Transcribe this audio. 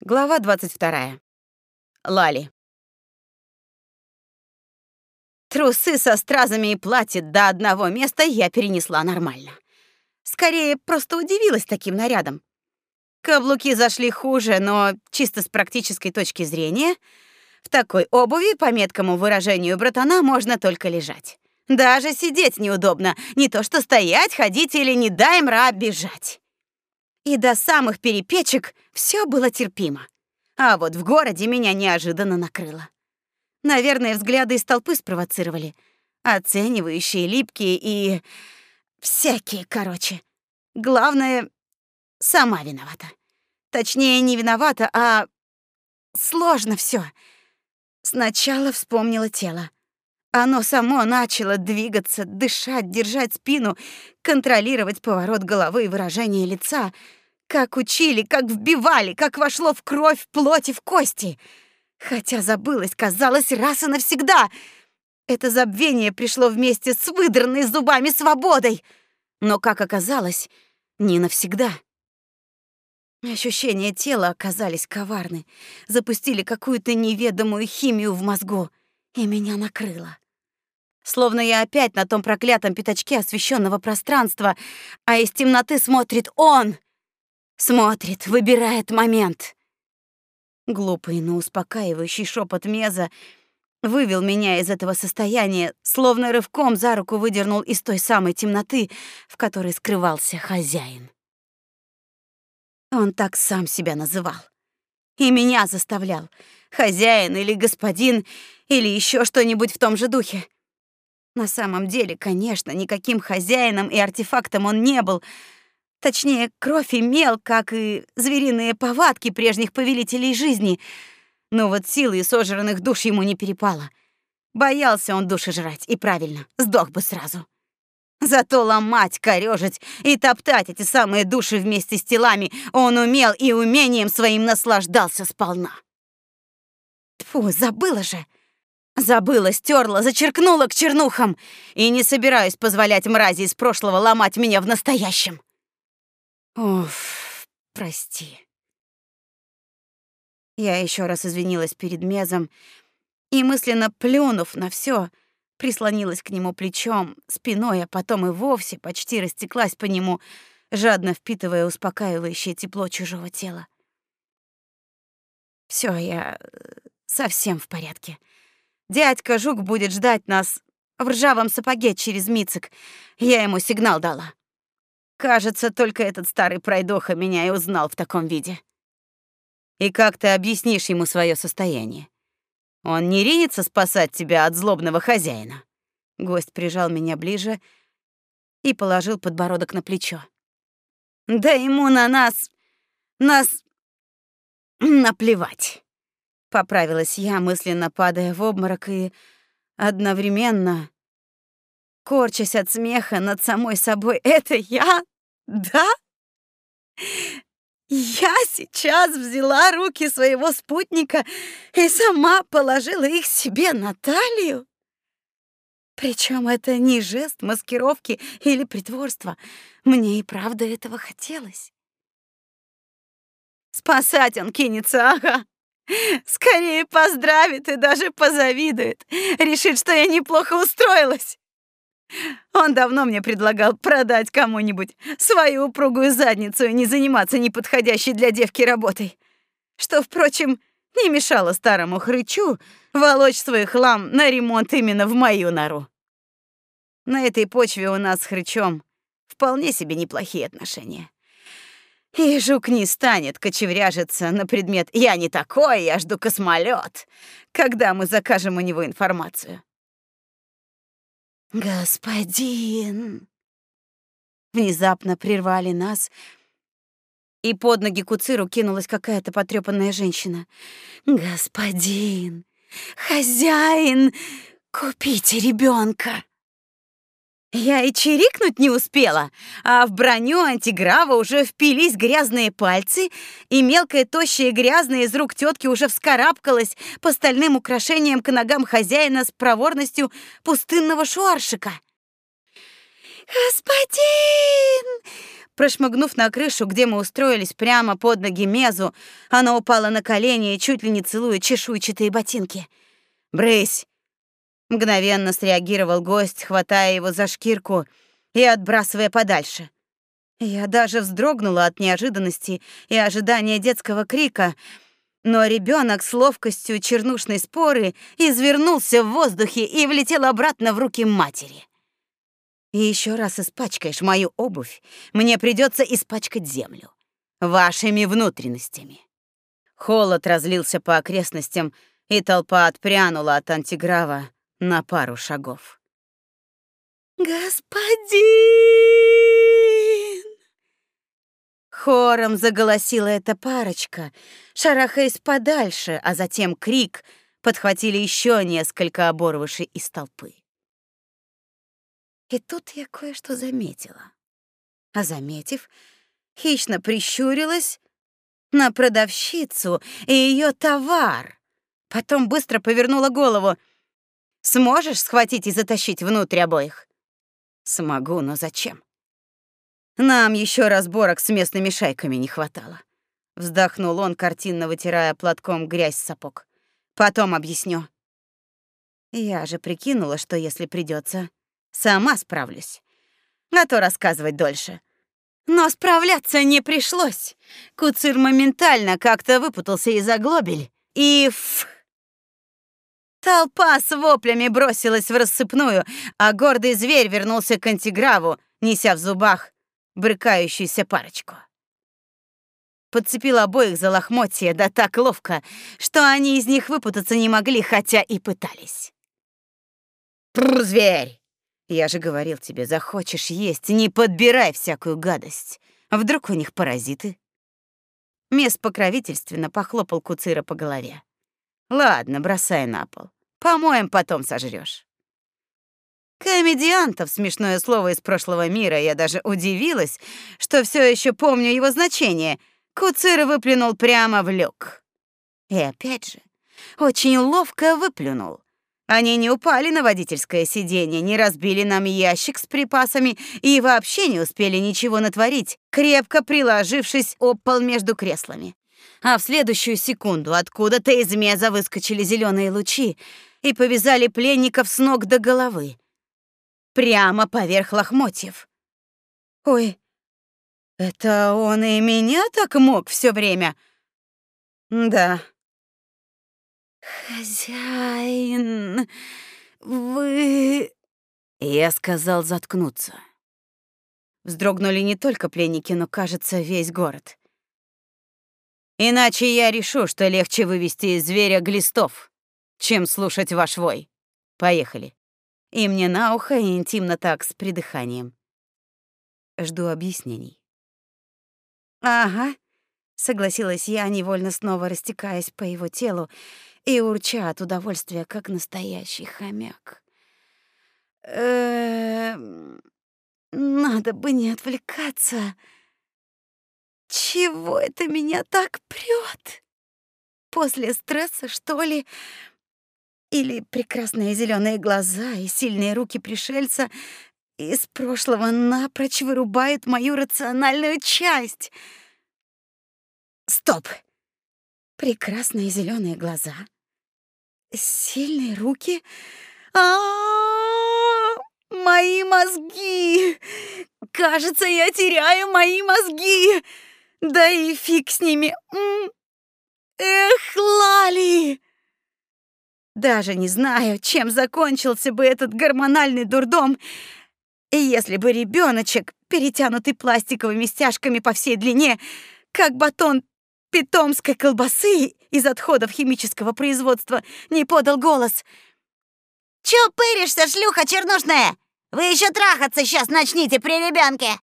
Глава 22. Лали. Трусы со стразами и платье до одного места я перенесла нормально. Скорее, просто удивилась таким нарядом. Каблуки зашли хуже, но чисто с практической точки зрения, в такой обуви, по меткому выражению братана, можно только лежать. Даже сидеть неудобно, не то что стоять, ходить или, не дай мра, бежать и до самых перепечек все было терпимо. А вот в городе меня неожиданно накрыло. Наверное, взгляды из толпы спровоцировали. Оценивающие, липкие и... всякие, короче. Главное, сама виновата. Точнее, не виновата, а... Сложно все. Сначала вспомнила тело. Оно само начало двигаться, дышать, держать спину, контролировать поворот головы и выражение лица — как учили, как вбивали, как вошло в кровь, в плоть и в кости. Хотя забылось, казалось, раз и навсегда. Это забвение пришло вместе с выдранной зубами свободой. Но, как оказалось, не навсегда. Ощущения тела оказались коварны, запустили какую-то неведомую химию в мозгу, и меня накрыло. Словно я опять на том проклятом пятачке освещенного пространства, а из темноты смотрит он, Смотрит, выбирает момент. Глупый, но успокаивающий шепот Меза вывел меня из этого состояния, словно рывком за руку выдернул из той самой темноты, в которой скрывался хозяин. Он так сам себя называл. И меня заставлял. Хозяин или господин, или еще что-нибудь в том же духе. На самом деле, конечно, никаким хозяином и артефактом он не был — Точнее, кровь имел, как и звериные повадки прежних повелителей жизни. Но вот силы сожранных душ ему не перепало. Боялся он души жрать, и правильно, сдох бы сразу. Зато ломать, корёжить и топтать эти самые души вместе с телами он умел и умением своим наслаждался сполна. Тьфу, забыла же. Забыла, стерла, зачеркнула к чернухам. И не собираюсь позволять мрази из прошлого ломать меня в настоящем. Уф, прости. Я еще раз извинилась перед Мезом и мысленно плюнув на все, прислонилась к нему плечом, спиной, а потом и вовсе почти растеклась по нему, жадно впитывая успокаивающее тепло чужого тела. Все, я э, совсем в порядке. Дядька Жук будет ждать нас в ржавом сапоге через Мицик. Я ему сигнал дала. Кажется, только этот старый пройдоха меня и узнал в таком виде. И как ты объяснишь ему свое состояние? Он не ринется спасать тебя от злобного хозяина. Гость прижал меня ближе и положил подбородок на плечо. Да ему на нас, нас наплевать. Поправилась я, мысленно падая в обморок и одновременно корчась от смеха над самой собой. Это я? Да? Я сейчас взяла руки своего спутника и сама положила их себе на талию. Причем это не жест маскировки или притворства. Мне и правда этого хотелось. Спасать он кинется, ага. Скорее поздравит и даже позавидует. Решит, что я неплохо устроилась. Он давно мне предлагал продать кому-нибудь свою упругую задницу и не заниматься неподходящей для девки работой. Что, впрочем, не мешало старому хрычу волочь свой хлам на ремонт именно в мою нору. На этой почве у нас с хрычом вполне себе неплохие отношения. И жук не станет кочевряжиться на предмет «я не такой, я жду космолет», когда мы закажем у него информацию. «Господин!» Внезапно прервали нас, и под ноги Куциру кинулась какая-то потрепанная женщина. «Господин! Хозяин! Купите ребенка!» Я и чирикнуть не успела, а в броню антиграва уже впились грязные пальцы, и мелкая, тощая грязная из рук тетки уже вскарабкалась по стальным украшениям к ногам хозяина с проворностью пустынного шуаршика. «Господин! Прошмыгнув на крышу, где мы устроились прямо под ноги Мезу, она упала на колени и чуть ли не целуя чешуйчатые ботинки. «Брысь!» Мгновенно среагировал гость, хватая его за шкирку и отбрасывая подальше. Я даже вздрогнула от неожиданности и ожидания детского крика, но ребенок с ловкостью чернушной споры извернулся в воздухе и влетел обратно в руки матери. И еще раз испачкаешь мою обувь, мне придется испачкать землю вашими внутренностями. Холод разлился по окрестностям, и толпа отпрянула от антиграва на пару шагов. «Господин!» Хором заголосила эта парочка, шарахаясь подальше, а затем крик подхватили еще несколько оборвышей из толпы. И тут я кое-что заметила. А заметив, хищно прищурилась на продавщицу и ее товар. Потом быстро повернула голову. «Сможешь схватить и затащить внутрь обоих?» «Смогу, но зачем?» «Нам еще разборок с местными шайками не хватало». Вздохнул он, картинно вытирая платком грязь с сапог. «Потом объясню». Я же прикинула, что если придется, Сама справлюсь. А то рассказывать дольше. Но справляться не пришлось. Куцир моментально как-то выпутался из оглобель и... Ф... Толпа с воплями бросилась в рассыпную, а гордый зверь вернулся к антиграву, неся в зубах брыкающуюся парочку. Подцепил обоих за лохмотья, да так ловко, что они из них выпутаться не могли, хотя и пытались. «Пр, зверь! Я же говорил тебе, захочешь есть, не подбирай всякую гадость. Вдруг у них паразиты? Мес покровительственно похлопал Куцира по голове. Ладно, бросай на пол. Помоем, потом сожрёшь. Комедиантов, смешное слово из прошлого мира, я даже удивилась, что всё ещё помню его значение. Куцир выплюнул прямо в люк. И опять же, очень ловко выплюнул. Они не упали на водительское сиденье, не разбили нам ящик с припасами и вообще не успели ничего натворить, крепко приложившись об пол между креслами. А в следующую секунду откуда-то из меза выскочили зеленые лучи и повязали пленников с ног до головы. Прямо поверх лохмотьев. Ой, это он и меня так мог все время? Да, «Хозяин, вы...» Я сказал заткнуться. Вздрогнули не только пленники, но, кажется, весь город. Иначе я решу, что легче вывести из зверя глистов, чем слушать ваш вой. Поехали. И мне на ухо и интимно так, с придыханием. Жду объяснений. Ага, согласилась я, невольно снова растекаясь по его телу и урча от удовольствия, как настоящий хомяк. Эм, надо бы не отвлекаться. Чего это меня так прёт? После стресса, что ли? Или прекрасные зеленые глаза и сильные руки пришельца из прошлого напрочь вырубают мою рациональную часть? Стоп! Прекрасные зеленые глаза — Сильные руки? А, -а, -а, мои мозги! Кажется, я теряю мои мозги. Да и фиг с ними. Эх, Лали! Даже не знаю, чем закончился бы этот гормональный дурдом, если бы ребеночек, перетянутый пластиковыми стяжками по всей длине, как батон питомской колбасы из отходов химического производства не подал голос. «Чё пыришься, шлюха чернушная? Вы еще трахаться сейчас начните при ребенке!»